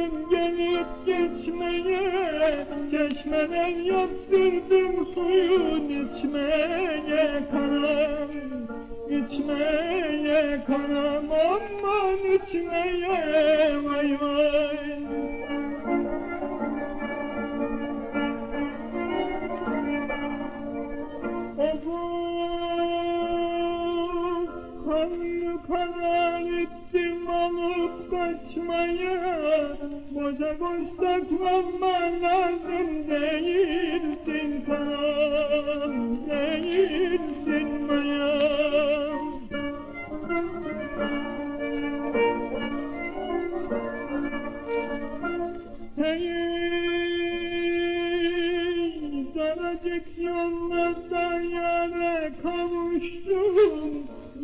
Geldim gelip geçmeye Çeşmeler yaptırdım suyun içmeye kanam İçmeye kanam aman içmeye vay Kanlı karar ettim alıp kaçmaya. Boşa boş saklanma lazım. Değilsin kanal Değilsin mayam Hey, daracık yollarda yara kavuştum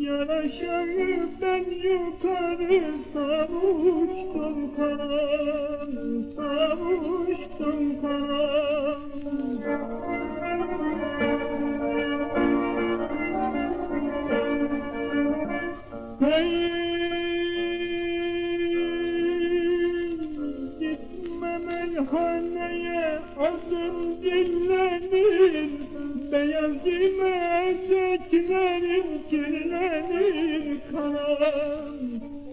Ben yukarı savuştum kan Savuştum kan Hey, gitme meyhaneye adım dinlenir Beyaz giyme eteklerim kirlenir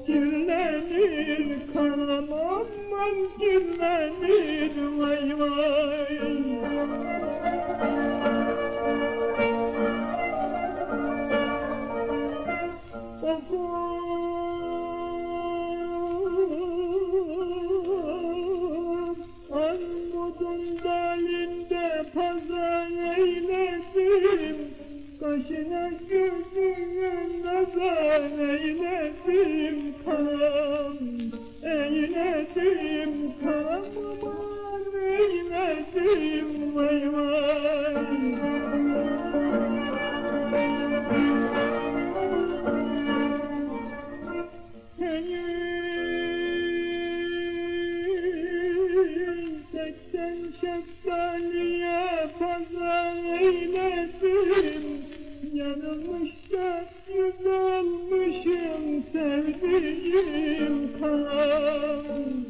Kirlenir kanam aman kirlenir vay vay. Armudun dalinde pazar eyledim Başına gözünün nazar eyledim karam. Eyledim karam aman eyledim vay vay. Sen şeftali Güzelmişim sevdiğim kan